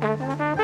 さ。